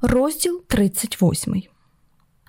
Розділ 38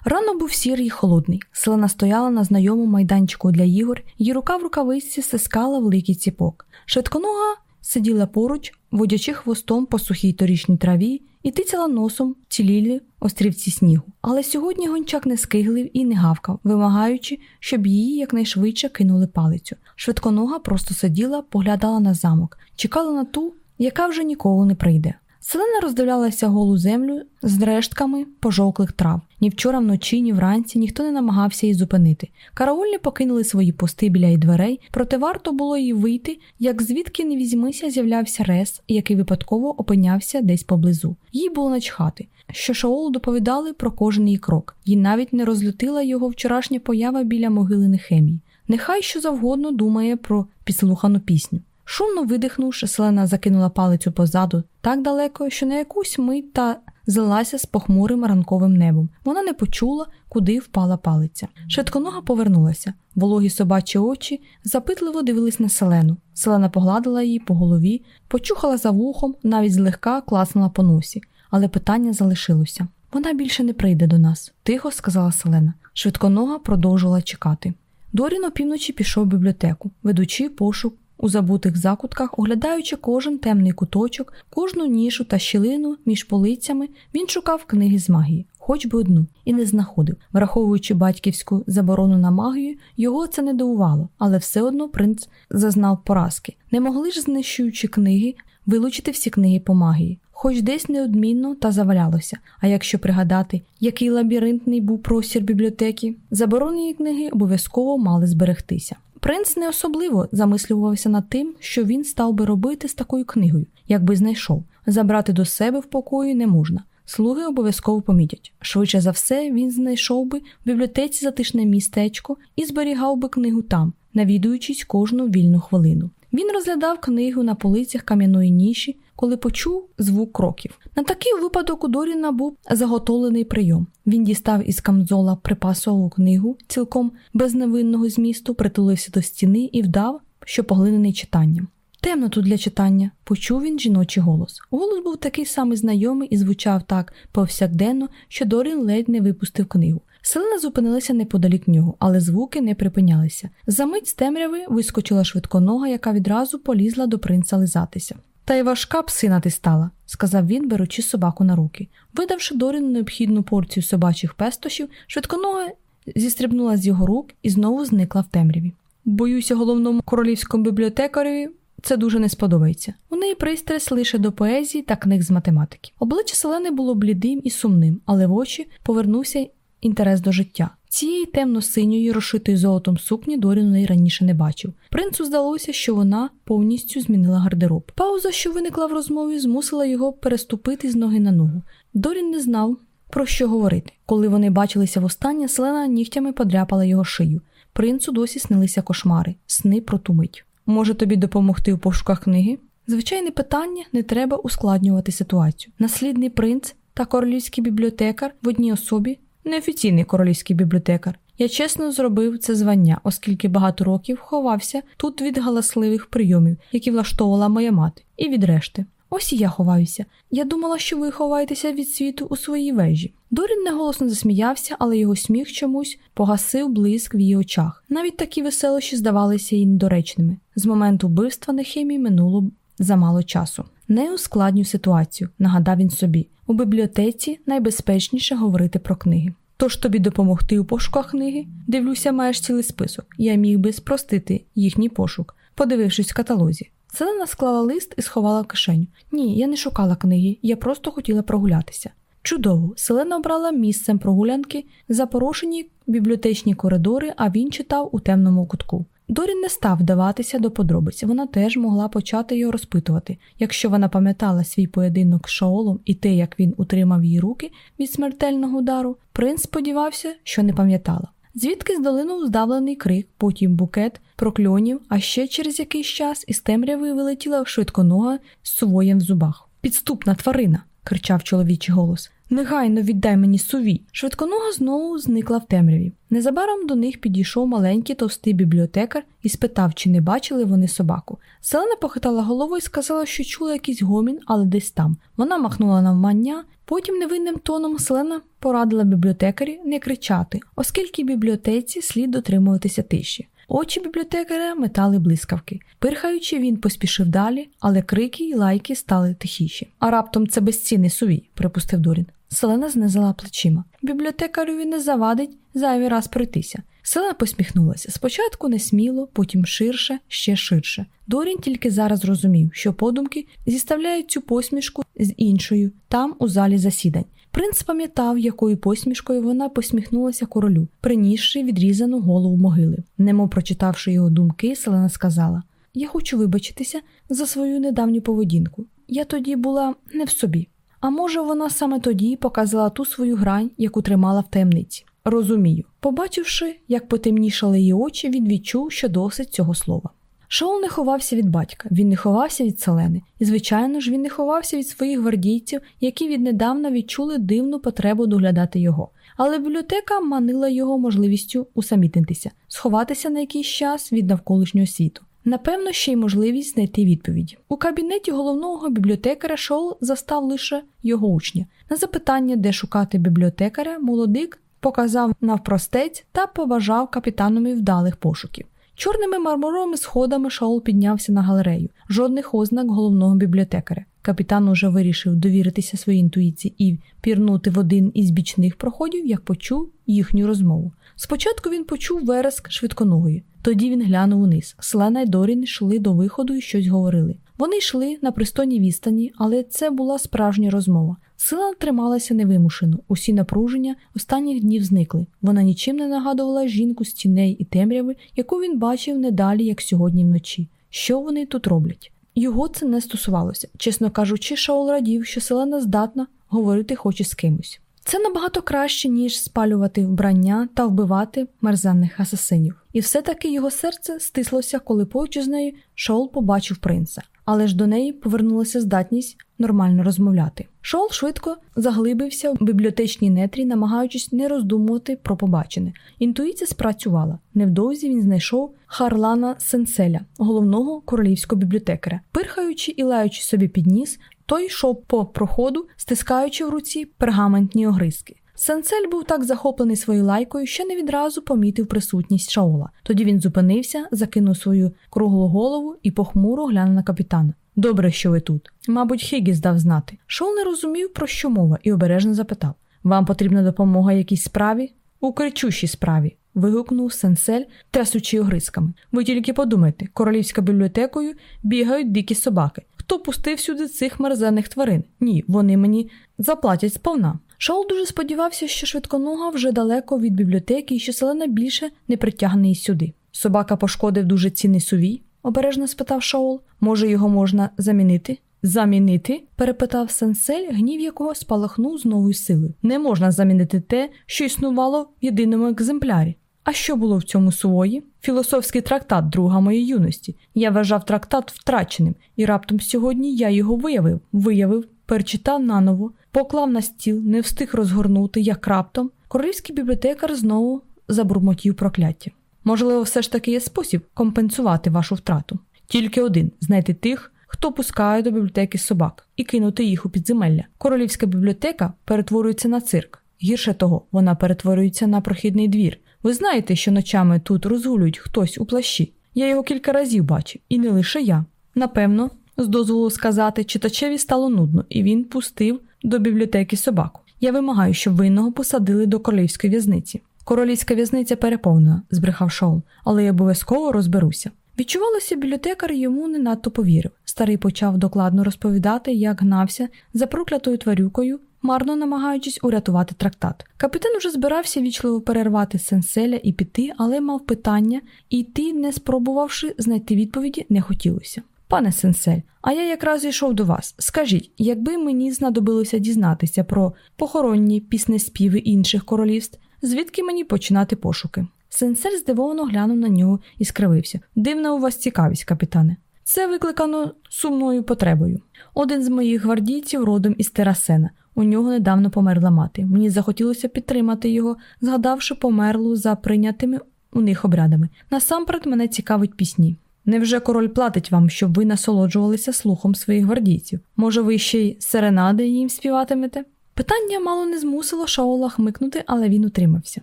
Рано був сірий і холодний. Селена стояла на знайомому майданчику для ігор, її рука в рукавиці стискала великий ціпок. Швидконога сиділа поруч, водячи хвостом по сухій торічній траві і тицяла носом цілілі острівці снігу. Але сьогодні гончак не скиглив і не гавкав, вимагаючи, щоб її якнайшвидше кинули палицю. Швидконога просто сиділа, поглядала на замок, чекала на ту, яка вже ніколи не прийде. Селена роздивлялася голу землю з рештками пожовклих трав. Ні вчора вночі, ні вранці ніхто не намагався її зупинити. Караульні покинули свої пости біля її дверей, проте варто було їй вийти, як звідки не візьмися, з'являвся рес, який випадково опинявся десь поблизу. Їй було начхати, що Шаолу доповідали про кожен її крок. Їй навіть не розлютила його вчорашня поява біля могили Нехемії. Нехай що завгодно думає про підслухану пісню. Шумно видихнувши, селена закинула палицю позаду так далеко, що на якусь мить та злилася з похмурим ранковим небом. Вона не почула, куди впала палиця. Швидконога повернулася. Вологі собачі очі запитливо дивились на селену. Селена погладила її по голові, почухала за вухом, навіть злегка класнула по носі, але питання залишилося. Вона більше не прийде до нас, тихо сказала Селена. Швидконога продовжувала чекати. Дорін опівночі пішов в бібліотеку, ведучи пошук у забутих закутках, оглядаючи кожен темний куточок, кожну нішу та щілину між полицями, він шукав книги з магії, хоч би одну, і не знаходив. Враховуючи батьківську заборону на магію, його це не дивувало, але все одно принц зазнав поразки. Не могли ж, знищуючи книги, вилучити всі книги по магії. Хоч десь неодмінно та завалялося. А якщо пригадати, який лабіринтний був простір бібліотеки, заборонені книги обов'язково мали зберегтися. Принц не особливо замислювався над тим, що він став би робити з такою книгою, якби знайшов. Забрати до себе в покої не можна. Слуги обов'язково помітять. Швидше за все, він знайшов би в бібліотеці затишне містечко і зберігав би книгу там, навідуючись кожну вільну хвилину. Він розглядав книгу на полицях кам'яної ніші, коли почув звук кроків. На такий випадок у Доріна був заготовлений прийом. Він дістав із камзола припасову книгу, цілком без невинного змісту, притулився до стіни і вдав, що поглинений читанням. Темно тут для читання, почув він жіночий голос. Голос був такий самий знайомий і звучав так повсякденно, що Дорін ледь не випустив книгу. Селена зупинилася неподалік нього, але звуки не припинялися. Замить з темряви вискочила швидконога, яка відразу полізла до принца лизатися. Та й важка псина ти стала, сказав він, беручи собаку на руки. Видавши Доріну необхідну порцію собачих пестощів, швидконога зістрибнула з його рук і знову зникла в темряві. Боюся, головному королівському бібліотекареві це дуже не сподобається. У неї пристрасть лише до поезії та книг з математики. Обличчя Селени було блідим і сумним, але в очі повернувся інтерес до життя. Цієї темно-синьої, розшитої золотом сукні Дорін у неї раніше не бачив. Принцу здалося, що вона повністю змінила гардероб. Пауза, що виникла в розмові, змусила його переступити з ноги на ногу. Дорін не знав, про що говорити. Коли вони бачилися востаннє, селена нігтями подряпала його шию. Принцу досі снилися кошмари, сни про ту мить. Може тобі допомогти у пошуках книги? Звичайне питання не треба ускладнювати ситуацію. Наслідний принц та королівський бібліотекар в одній особі неофіційний королівський бібліотекар. Я чесно зробив це звання, оскільки багато років ховався тут від галасливих прийомів, які влаштовувала моя мати, і від решти. Ось і я ховаюся. Я думала, що ви ховаєтеся від світу у своїй вежі. Дорін неголосно засміявся, але його сміх чомусь погасив блиск в її очах. Навіть такі веселощі здавалися їй недоречними. З моменту вбивства Нехемії минуло замало часу. Не ускладню ситуацію, нагадав він собі. У бібліотеці найбезпечніше говорити про книги. Тож тобі допомогти у пошуках книги? Дивлюся, маєш цілий список. Я міг би спростити їхній пошук, подивившись в каталозі. Селена склала лист і сховала в кишеню. Ні, я не шукала книги, я просто хотіла прогулятися. Чудово, Селена обрала місцем прогулянки запорошені бібліотечні коридори, а він читав у темному кутку. Дорін не став вдаватися до подробиць, вона теж могла почати його розпитувати. Якщо вона пам'ятала свій поєдинок з Шаолом і те, як він утримав її руки від смертельного удару, принц сподівався, що не пам'ятала. Звідки здолинув здавлений крик, потім букет, прокльонів, а ще через якийсь час із темряви вилетіла швидконога з сувоєм в зубах. Підступна тварина, кричав чоловічий голос. Негайно віддай мені сувій. Швидконога знову зникла в темряві. Незабаром до них підійшов маленький товстий бібліотекар і спитав, чи не бачили вони собаку. Селена похитала головою і сказала, що чула якийсь гомін, але десь там. Вона махнула навмання. Потім невинним тоном Селена порадила бібліотекарі не кричати, оскільки бібліотеці слід дотримуватися тиші. Очі бібліотекаря метали блискавки. Пирхаючи, він поспішив далі, але крики й лайки стали тихіші. А раптом це безцінний сувій, припустив Дорін. Селена знизила плечима. Бібліотекарю не завадить зайвий раз пройтися. Селена посміхнулася. Спочатку несміло, потім ширше, ще ширше. Дорін тільки зараз зрозумів, що подумки зіставляють цю посмішку з іншою, там, у залі засідань. Принц пам'ятав, якою посмішкою вона посміхнулася королю, принісши відрізану голову могили. Немов прочитавши його думки, Селена сказала: Я хочу вибачитися за свою недавню поведінку. Я тоді була не в собі. А може, вона саме тоді показала ту свою грань, яку тримала в таємниці. Розумію. Побачивши, як потемнішали її очі, він відчув, що досить цього слова. Шоул не ховався від батька, він не ховався від Селени, і, звичайно ж, він не ховався від своїх гвардійців, які віднедавна відчули дивну потребу доглядати його. Але бібліотека манила його можливістю усамітнитися, сховатися на якийсь час від навколишнього світу. Напевно, ще й можливість знайти відповіді. У кабінеті головного бібліотекаря Шоул застав лише його учня. На запитання, де шукати бібліотекаря, молодик показав навпростець та побажав капітанові вдалих пошуків. Чорними мармуровими сходами Шоул піднявся на галерею, жодних ознак головного бібліотекаря. Капітан уже вирішив довіритися своїй інтуїції і пірнути в один із бічних проходів, як почув їхню розмову. Спочатку він почув вереск швидконогої, тоді він глянув униз. Селена й Дорін йшли до виходу і щось говорили. Вони йшли на пристойній відстані, але це була справжня розмова. Сила трималася невимушено, усі напруження останніх днів зникли. Вона нічим не нагадувала жінку з тіней і темряви, яку він бачив не далі, як сьогодні вночі. Що вони тут роблять? Його це не стосувалося. Чесно кажучи, Шаол радів, що селена здатна говорити хоче з кимось. Це набагато краще, ніж спалювати вбрання та вбивати мерзенних асасинів. І все-таки його серце стислося, коли поруч з нею Шаол побачив принца але ж до неї повернулася здатність нормально розмовляти. Шол швидко заглибився в бібліотечній нетрі, намагаючись не роздумувати про побачене. Інтуїція спрацювала. Невдовзі він знайшов Харлана Сенселя, головного королівського бібліотекаря. Пирхаючи і лаючи собі під ніс, той йшов по проходу, стискаючи в руці пергаментні огризки. Сенцель був так захоплений своєю лайкою, що не відразу помітив присутність Шаула. Тоді він зупинився, закинув свою круглу голову і похмуро глянув на капітана. Добре, що ви тут. Мабуть, Хігіс дав знати. Шоу не розумів, про що мова, і обережно запитав: Вам потрібна допомога якійсь справі? У кричущій справі. вигукнув сенсель, трясучи огризками. Ви тільки подумайте, королівська бібліотекою бігають дикі собаки. Хто пустив сюди цих мерзенних тварин? Ні, вони мені заплатять сповна. Шоул дуже сподівався, що швидконога вже далеко від бібліотеки і що селена більше не притягне її сюди. Собака пошкодив дуже цінний сувій? обережно спитав Шоул. Може, його можна замінити? Замінити? перепитав сенсель, гнів якого спалахнув з новою силою. Не можна замінити те, що існувало в єдиному екземплярі. А що було в цьому свої? Філософський трактат, друга моєї юності. Я вважав трактат втраченим, і раптом сьогодні я його виявив, виявив, перечитав наново, поклав на стіл, не встиг розгорнути, як раптом королівський бібліотекар знову забурмотів прокляття. Можливо, все ж таки є спосіб компенсувати вашу втрату. Тільки один знайти тих, хто пускає до бібліотеки собак, і кинути їх у підземелля. Королівська бібліотека перетворюється на цирк. Гірше того, вона перетворюється на прохідний двір. Ви знаєте, що ночами тут розгулюють хтось у плащі. Я його кілька разів бачив, і не лише я. Напевно, з дозволу сказати, читачеві стало нудно, і він пустив до бібліотеки собаку. Я вимагаю, щоб винного посадили до королівської в'язниці. Королівська в'язниця переповнена, збрехав Шоул, але я обов'язково розберуся. Відчувалося, бібліотекар йому не надто повірив. Старий почав докладно розповідати, як гнався за проклятою тварюкою, марно намагаючись урятувати трактат. Капітан уже збирався вічливо перервати сенселя і піти, але мав питання, і йти, не спробувавши знайти відповіді, не хотілося. Пане Сенсель, а я якраз йшов до вас. Скажіть, якби мені знадобилося дізнатися про похоронні піснеспіви інших королівств, звідки мені починати пошуки? Сенсель здивовано глянув на нього і скривився. Дивна у вас цікавість, капітане. Це викликано сумною потребою. Один з моїх гвардійців родом із Терасена. У нього недавно померла мати. Мені захотілося підтримати його, згадавши померлу за прийнятими у них обрядами. Насамперед мене цікавить пісні. Невже король платить вам, щоб ви насолоджувалися слухом своїх гвардійців? Може, ви ще й серенади їм співатимете? Питання мало не змусило Шаола хмикнути, але він утримався.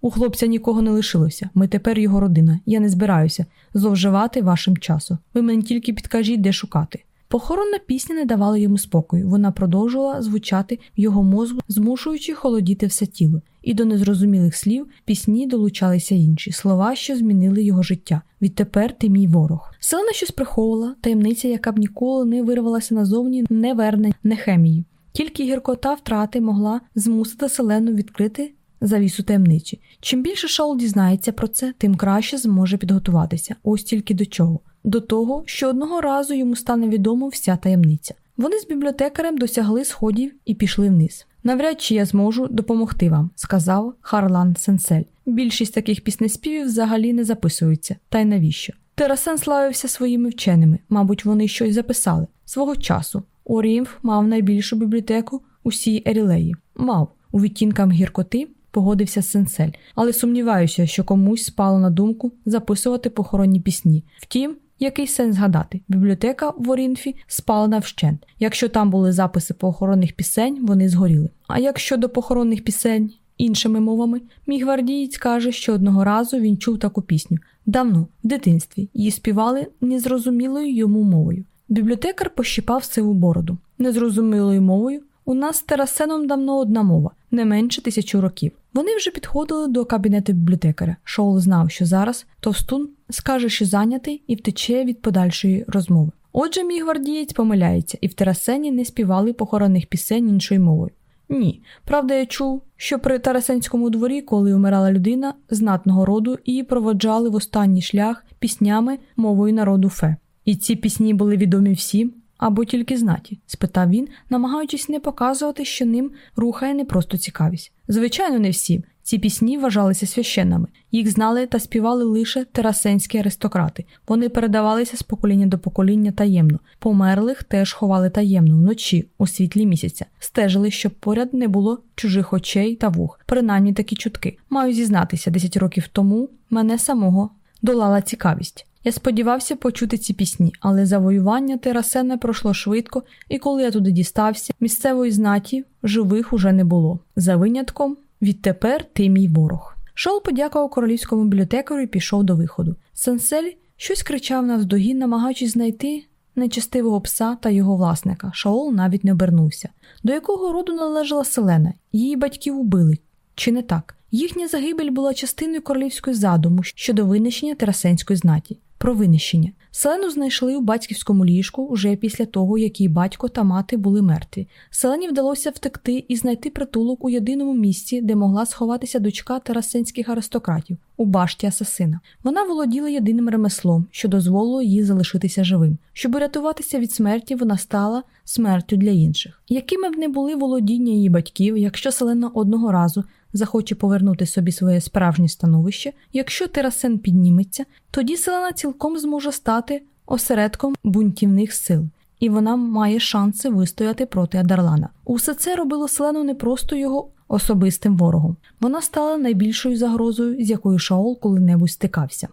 У хлопця нікого не лишилося. Ми тепер його родина. Я не збираюся зловживати вашим часом. Ви мені тільки підкажіть, де шукати. Похоронна пісня не давала йому спокою. Вона продовжувала звучати в його мозку, змушуючи холодіти все тіло. І до незрозумілих слів пісні долучалися інші слова, що змінили його життя. Відтепер ти мій ворог. Селена щось приховувала, таємниця, яка б ніколи не вирвалася назовні, не верне, не хемії. Тільки гіркота втрати могла змусити селену відкрити завісу таємниці. Чим більше Шаол дізнається про це, тим краще зможе підготуватися. Ось тільки до чого. До того, що одного разу йому стане відомо вся таємниця. Вони з бібліотекарем досягли сходів і пішли вниз. Навряд чи я зможу допомогти вам, сказав Харлан Сенсель. Більшість таких піснеспівів взагалі не записується, та й навіщо? Терасен славився своїми вченими, мабуть, вони щось записали. Свого часу Орінф мав найбільшу бібліотеку в усій Ерілеї. Мав, з відтінком гіркоти погодився Сенсель, але сумніваюся, що комусь спало на думку записувати похоронні пісні. Втім, який сенс згадати? Бібліотека в Орінфі спала вщент. Якщо там були записи похоронних пісень, вони згоріли. А якщо до похоронних пісень іншими мовами, мій гвардієць каже, що одного разу він чув таку пісню давно, в дитинстві, її співали незрозумілою йому мовою. Бібліотекар пощипав сиву бороду. Незрозумілою мовою у нас з Терасеном давно одна мова, не менше тисячу років. Вони вже підходили до кабінету бібліотекаря. Шоул знав, що зараз товстун скаже, що зайнятий і втече від подальшої розмови. Отже, мій гвардієць помиляється, і в Тарасені не співали похоронних пісень іншою мовою. Ні, правда, я чув, що при Тарасенському дворі, коли умирала людина знатного роду, її проводжали в останній шлях піснями мовою народу фе. І ці пісні були відомі всім, або тільки знаті? спитав він, намагаючись не показувати, що ним рухає не просто цікавість. Звичайно, не всім. Ці пісні вважалися священними. Їх знали та співали лише терасенські аристократи. Вони передавалися з покоління до покоління таємно. Померлих теж ховали таємно вночі, у світлі місяця, стежили, щоб поряд не було чужих очей та вух. Принаймні такі чутки. Маю зізнатися, 10 років тому мене самого долала цікавість. Я сподівався почути ці пісні, але завоювання Терасене пройшло швидко, і коли я туди дістався, місцевої знаті живих уже не було. За винятком відтепер ти мій ворог. Шол подякував королівському бібліотекарю і пішов до виходу. Сенсель щось кричав навздогін, намагаючись знайти нечестивого пса та його власника. Шаол навіть не обернувся. До якого роду належала Селена? Її батьків убили. Чи не так? Їхня загибель була частиною королівської задуму щодо винищення терасенської знаті про винищення. Селену знайшли у батьківському ліжку уже після того, як її батько та мати були мертві. Селені вдалося втекти і знайти притулок у єдиному місці, де могла сховатися дочка терасенських аристократів у башті асасина. Вона володіла єдиним ремеслом, що дозволило їй залишитися живим. Щоб рятуватися від смерті, вона стала смертю для інших. Якими б не були володіння її батьків, якщо Селена одного разу захоче повернути собі своє справжнє становище, якщо терасен підніметься, тоді селена цілком зможе стати осередком бунтівних сил, і вона має шанси вистояти проти Адарлана. Усе це робило селену не просто його особистим ворогом. Вона стала найбільшою загрозою, з якою Шаол коли-небудь стикався.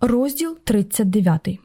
Розділ 39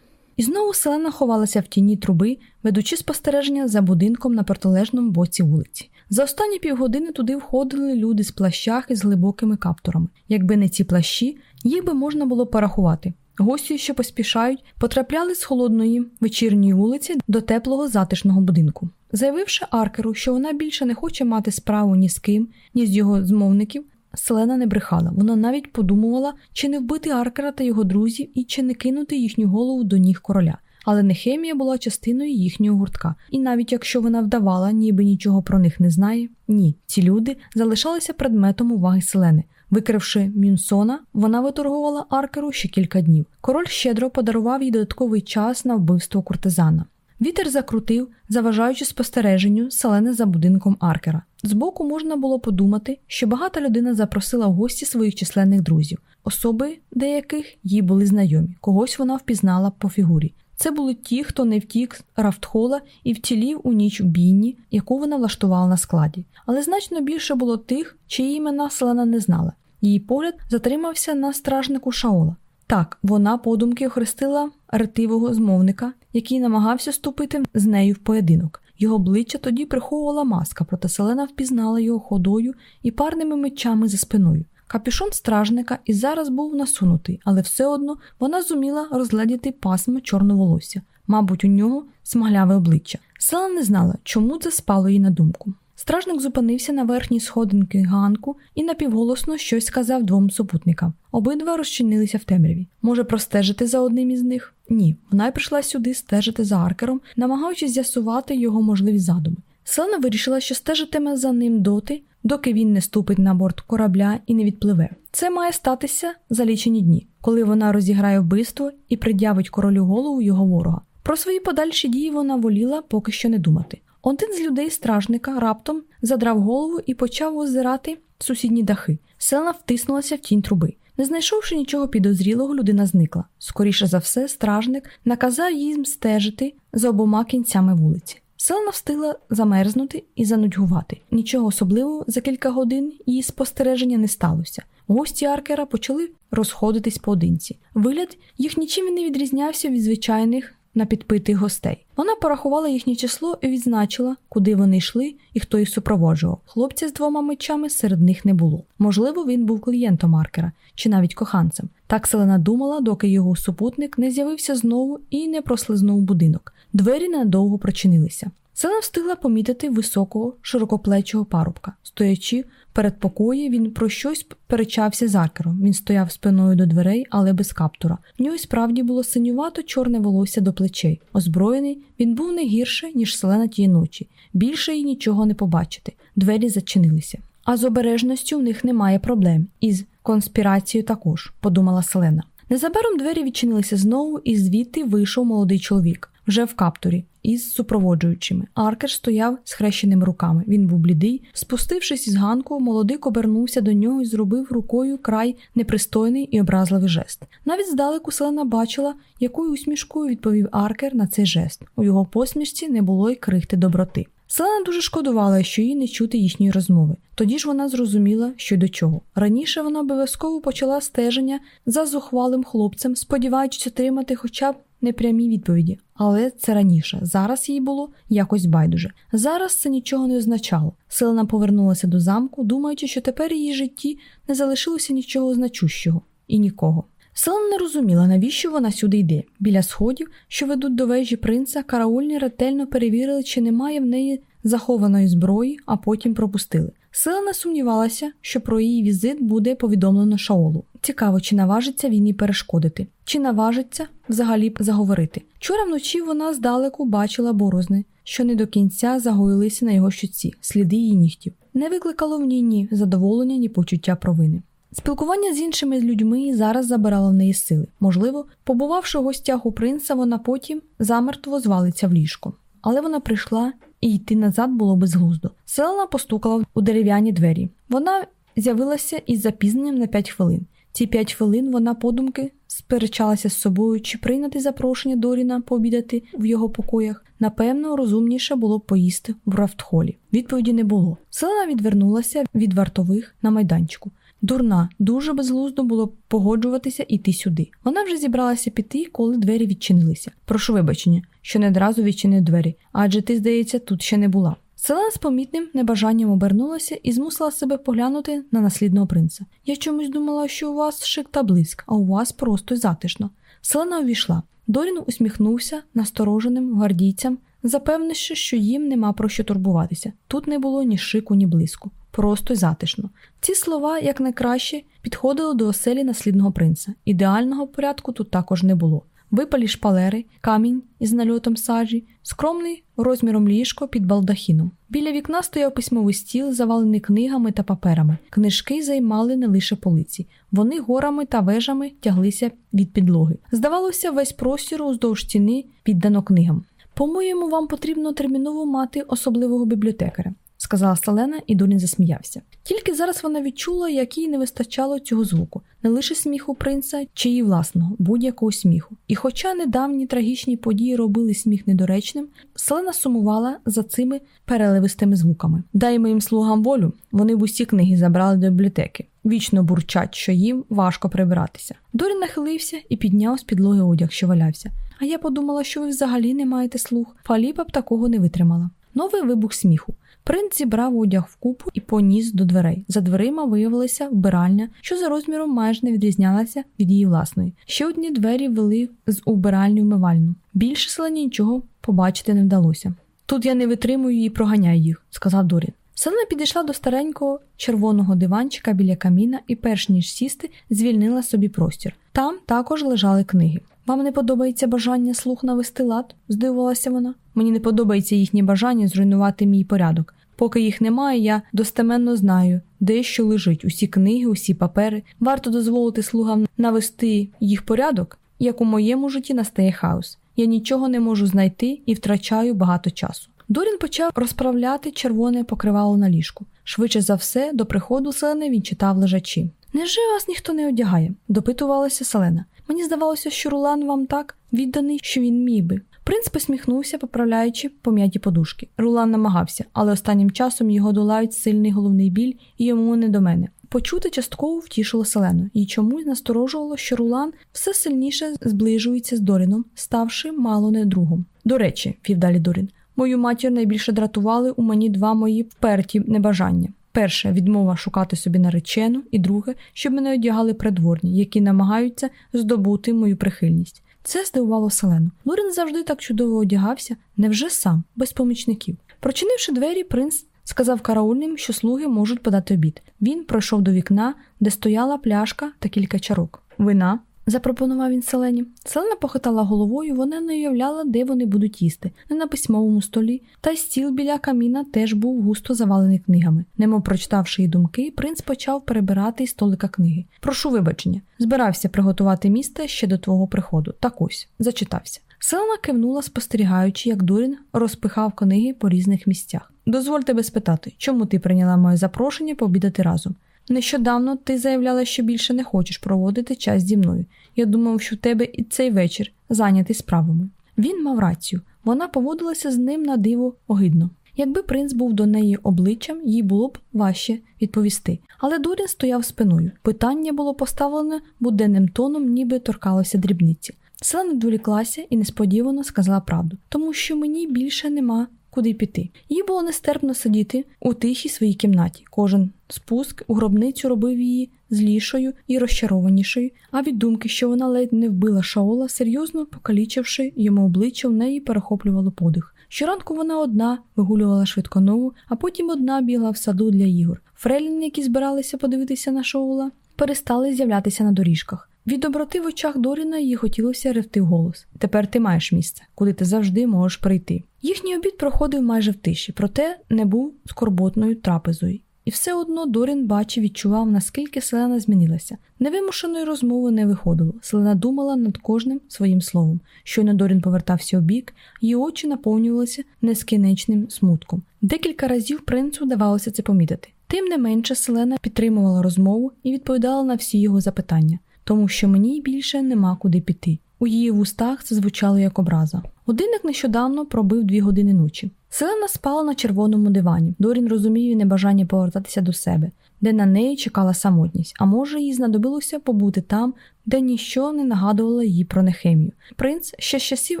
і знову селена ховалася в тіні труби, ведучи спостереження за будинком на протилежному боці вулиці. За останні півгодини туди входили люди з плащах із глибокими каптурами. Якби не ці плащі, їх би можна було порахувати. Гості, що поспішають, потрапляли з холодної вечірньої вулиці до теплого затишного будинку. Заявивши Аркеру, що вона більше не хоче мати справу ні з ким, ні з його змовників, Селена не брехала. Вона навіть подумувала, чи не вбити Аркера та його друзів і чи не кинути їхню голову до ніг короля. Але Нехемія була частиною їхнього гуртка, і навіть якщо вона вдавала, ніби нічого про них не знає, ні, ці люди залишалися предметом уваги Селени. Викривши Мюнсона, вона виторгувала Аркеру ще кілька днів. Король щедро подарував їй додатковий час на вбивство куртизана. Вітер закрутив, заважаючи спостереженню селени за будинком Аркера. Збоку можна було подумати, що багата людина запросила в гості своїх численних друзів, особи деяких їй були знайомі, когось вона впізнала по фігурі. Це були ті, хто не втік з Рафтхола і втілів у ніч у бійні, яку вона влаштувала на складі. Але значно більше було тих, чиї імена Селена не знала. Її погляд затримався на стражнику Шаола. Так, вона подумки охрестила ретивого змовника, який намагався ступити з нею в поєдинок. Його обличчя тоді приховувала маска, проте Селена впізнала його ходою і парними мечами за спиною. Капюшон стражника і зараз був насунутий, але все одно вона зуміла розглядіти пасмо чорного волосся. Мабуть, у нього смагляве обличчя. Села не знала, чому це спало їй на думку. Стражник зупинився на верхній сходинки ганку і напівголосно щось сказав двом супутникам. Обидва розчинилися в темряві. Може, простежити за одним із них? Ні. Вона й прийшла сюди стежити за аркером, намагаючись з'ясувати його можливі задуми. Селена вирішила, що стежитиме за ним доти, доки він не ступить на борт корабля і не відпливе. Це має статися за лічені дні, коли вона розіграє вбивство і пред'явить королю голову його ворога. Про свої подальші дії вона воліла поки що не думати. Один з людей стражника раптом задрав голову і почав озирати сусідні дахи. Селена втиснулася в тінь труби. Не знайшовши нічого підозрілого, людина зникла. Скоріше за все, стражник наказав їм стежити за обома кінцями вулиці. Селена встигла замерзнути і занудьгувати. Нічого особливого за кілька годин її спостереження не сталося. Гості Аркера почали розходитись поодинці. Вигляд їх нічим не відрізнявся від звичайних на підпитих гостей. Вона порахувала їхнє число і відзначила, куди вони йшли і хто їх супроводжував. Хлопця з двома мечами серед них не було. Можливо, він був клієнтом маркера чи навіть коханцем. Так Селена думала, доки його супутник не з'явився знову і не прослизнув будинок. Двері надовго прочинилися. Селена встигла помітити високого, широкоплечого парубка. Стоячи перед покої, він про щось перечався з аркером. Він стояв спиною до дверей, але без каптура. В нього справді було синювато чорне волосся до плечей. Озброєний, він був не гірше, ніж селена тієї ночі. Більше їй нічого не побачити. Двері зачинилися. А з обережністю в них немає проблем. І з конспірацією також, подумала Селена. Незабаром двері відчинилися знову, і звідти вийшов молодий чоловік вже в каптурі із супроводжуючими. Аркер стояв з хрещеними руками. Він був блідий. Спустившись із ганку, молодик обернувся до нього і зробив рукою край непристойний і образливий жест. Навіть здалеку селена бачила, якою усмішкою відповів Аркер на цей жест. У його посмішці не було й крихти доброти. Селена дуже шкодувала, що їй не чути їхньої розмови. Тоді ж вона зрозуміла, що до чого. Раніше вона обов'язково почала стеження за зухвалим хлопцем, сподіваючись отримати хоча б непрямі відповіді, але це раніше. Зараз їй було якось байдуже. Зараз це нічого не означало. Селена повернулася до замку, думаючи, що тепер її житті не залишилося нічого значущого і нікого. Селена не розуміла, навіщо вона сюди йде. Біля сходів, що ведуть до вежі принца, караульні ретельно перевірили, чи немає в неї захованої зброї, а потім пропустили. Селена сумнівалася, що про її візит буде повідомлено Шаолу. Цікаво, чи наважиться він їй перешкодити, чи наважиться взагалі заговорити. Вчора вночі вона здалеку бачила борозни, що не до кінця загоїлися на його щуці, сліди її нігтів. Не викликало в ній ні задоволення, ні почуття провини. Спілкування з іншими людьми зараз забирало в неї сили. Можливо, побувавши в гостях у принца, вона потім замертво звалиться в ліжко. Але вона прийшла і йти назад було безглуздо. Селена постукала у дерев'яні двері. Вона з'явилася із запізненням на 5 хвилин. Ці 5 хвилин вона подумки сперечалася з собою, чи прийняти запрошення Доріна пообідати в його покоях. Напевно, розумніше було б поїсти в рафтхолі. Відповіді не було. Селена відвернулася від вартових на майданчику. Дурна, дуже безглуздо було погоджуватися іти сюди. Вона вже зібралася піти, коли двері відчинилися. Прошу вибачення, що не одразу відчинив двері, адже ти, здається, тут ще не була. Селена з помітним небажанням обернулася і змусила себе поглянути на наслідного принца. Я чомусь думала, що у вас шик та блиск, а у вас просто й затишно. Селена увійшла. Дорін усміхнувся настороженим гвардійцям, запевнивши, що їм нема про що турбуватися. Тут не було ні шику, ні блиску просто й затишно. Ці слова якнайкраще підходили до оселі наслідного принца. Ідеального порядку тут також не було. Випалі шпалери, камінь із нальотом саджі, скромний розміром ліжко під балдахіном. Біля вікна стояв письмовий стіл, завалений книгами та паперами. Книжки займали не лише полиці. Вони горами та вежами тяглися від підлоги. Здавалося, весь простір уздовж стіни піддано книгам. По-моєму, вам потрібно терміново мати особливого бібліотекаря сказала Селена, і Дурін засміявся. Тільки зараз вона відчула, як їй не вистачало цього звуку, не лише сміху принца, чи її власного, будь-якого сміху. І хоча недавні трагічні події робили сміх недоречним, Селена сумувала за цими переливистими звуками. Дай моїм слугам волю, вони б усі книги забрали до бібліотеки. Вічно бурчать, що їм важко прибиратися. Дорін нахилився і підняв з підлоги одяг, що валявся. А я подумала, що ви взагалі не маєте слух. Фаліпа б такого не витримала. Новий вибух сміху. Принц зібрав одяг в купу і поніс до дверей. За дверима виявилася вбиральня, що за розміром майже не відрізнялася від її власної. Ще одні двері вели з убиральні вмивальну. Більше селені нічого побачити не вдалося. Тут я не витримую і проганяю їх, сказав Дорін. Селена підійшла до старенького червоного диванчика біля каміна і, перш ніж сісти, звільнила собі простір. Там також лежали книги. Вам не подобається бажання слух навести лад? здивувалася вона. Мені не подобається їхнє бажання зруйнувати мій порядок. Поки їх немає, я достеменно знаю, де що лежить, усі книги, усі папери. Варто дозволити слугам навести їх порядок, як у моєму житті настає хаос. Я нічого не можу знайти і втрачаю багато часу. Дорін почав розправляти червоне покривало на ліжку. Швидше за все, до приходу Селени він читав лежачі. Невже вас ніхто не одягає? допитувалася Селена. Мені здавалося, що Рулан вам так відданий, що він міг би. Принц посміхнувся, поправляючи пом'яті подушки. Рулан намагався, але останнім часом його долають сильний головний біль, і йому не до мене. Почути частково втішило Селену, і чомусь насторожувало, що Рулан все сильніше зближується з Доріном, ставши мало не другом. До речі, вів далі Дорін, мою матір найбільше дратували у мені два мої вперті небажання. Перше відмова шукати собі наречену, і друге, щоб мене одягали придворні, які намагаються здобути мою прихильність. Це здивувало Селену. Лорін завжди так чудово одягався, невже сам, без помічників. Прочинивши двері, принц сказав караульним, що слуги можуть подати обід. Він пройшов до вікна, де стояла пляшка та кілька чарок. Вина запропонував він Селені. Селена похитала головою, вона не уявляла, де вони будуть їсти, не на письмовому столі, та й стіл біля каміна теж був густо завалений книгами. Немов прочитавши її думки, принц почав перебирати із столика книги. Прошу вибачення, збирався приготувати місце ще до твого приходу. Так ось зачитався. Селена кивнула, спостерігаючи, як Дурін розпихав книги по різних місцях. Дозволь тебе спитати, чому ти прийняла моє запрошення пообідати разом? Нещодавно ти заявляла, що більше не хочеш проводити час зі мною. Я думав, що в тебе і цей вечір зайнятий справами. Він мав рацію, вона поводилася з ним на диво огидно. Якби принц був до неї обличчям, їй було б важче відповісти. Але Дурін стояв спиною. Питання було поставлене буденним тоном, ніби торкалося дрібниці. Селена відволіклася і несподівано сказала правду, тому що мені більше нема куди піти. Їй було нестерпно сидіти у тихій своїй кімнаті. Кожен спуск у гробницю робив її злішою і розчарованішою, а від думки, що вона ледь не вбила Шаола, серйозно покалічивши йому обличчя, в неї перехоплювало подих. Щоранку вона одна вигулювала швидконову, а потім одна бігла в саду для ігор. Фреліни, які збиралися подивитися на Шоула, перестали з'являтися на доріжках. Від доброти в очах Доріна їй хотілося ревти голос. Тепер ти маєш місце, куди ти завжди можеш прийти. Їхній обід проходив майже в тиші, проте не був скорботною трапезою. І все одно Дорін бачив, відчував, наскільки Селена змінилася. Невимушеної розмови не виходило. Селена думала над кожним своїм словом. Щойно Дорін повертався у бік, її очі наповнювалися нескінченним смутком. Декілька разів принцу вдавалося це помітити. Тим не менше, Селена підтримувала розмову і відповідала на всі його запитання тому що мені більше нема куди піти. У її вустах це звучало як образа. Годинник нещодавно пробив дві години ночі. Селена спала на червоному дивані. Дорін розумів небажання повертатися до себе, де на неї чекала самотність, а може, їй знадобилося побути там, де ніщо не нагадувало їй про нехемію. Принц ще з часів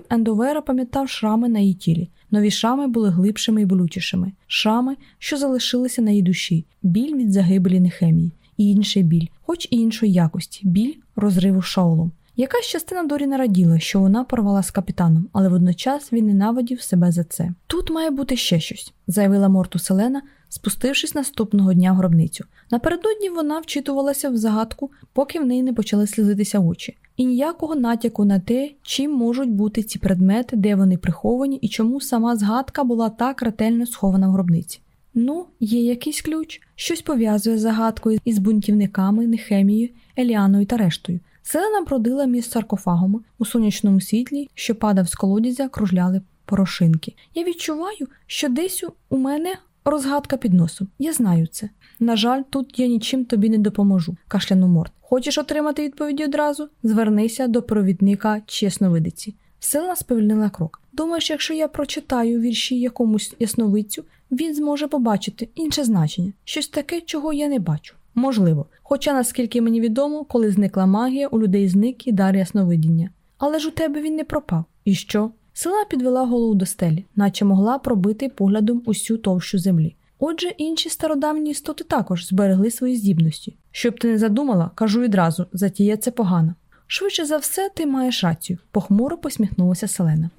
Ендовера пам'ятав шрами на її тілі. Нові шрами були глибшими і болючішими, шрами, що залишилися на її душі, біль від загибелі Нехемії і інший біль, хоч і іншої якості, біль розриву шаолом. Якась частина Доріна раділа, що вона порвала з капітаном, але водночас він ненавидів себе за це. Тут має бути ще щось, заявила Морту Селена, спустившись наступного дня в гробницю. Напередодні вона вчитувалася в загадку, поки в неї не почали слізитися очі, і ніякого натяку на те, чим можуть бути ці предмети, де вони приховані, і чому сама згадка була так ретельно схована в гробниці. Ну, є якийсь ключ, щось пов'язує загадкою із бунтівниками, Нехемією, Еліаною та рештою. Селена бродила між саркофагами у сонячному світлі, що падав з колодязя, кружляли порошинки. Я відчуваю, що десь у мене Розгадка під носом. Я знаю це. На жаль, тут я нічим тобі не допоможу, кашлянув Морт. Хочеш отримати відповіді одразу? Звернися до провідника чесновидиці. Селена сповільнила крок. Думаєш, якщо я прочитаю вірші якомусь ясновидцю, він зможе побачити інше значення, щось таке, чого я не бачу. Можливо, хоча, наскільки мені відомо, коли зникла магія, у людей зник і дар ясновидіння. Але ж у тебе він не пропав. І що? Села підвела голову до стелі, наче могла пробити поглядом усю товщу землі. Отже, інші стародавні істоти також зберегли свої здібності. Щоб ти не задумала, кажу відразу, затія це погано. Швидше за все, ти маєш рацію, похмуро посміхнулася Селена.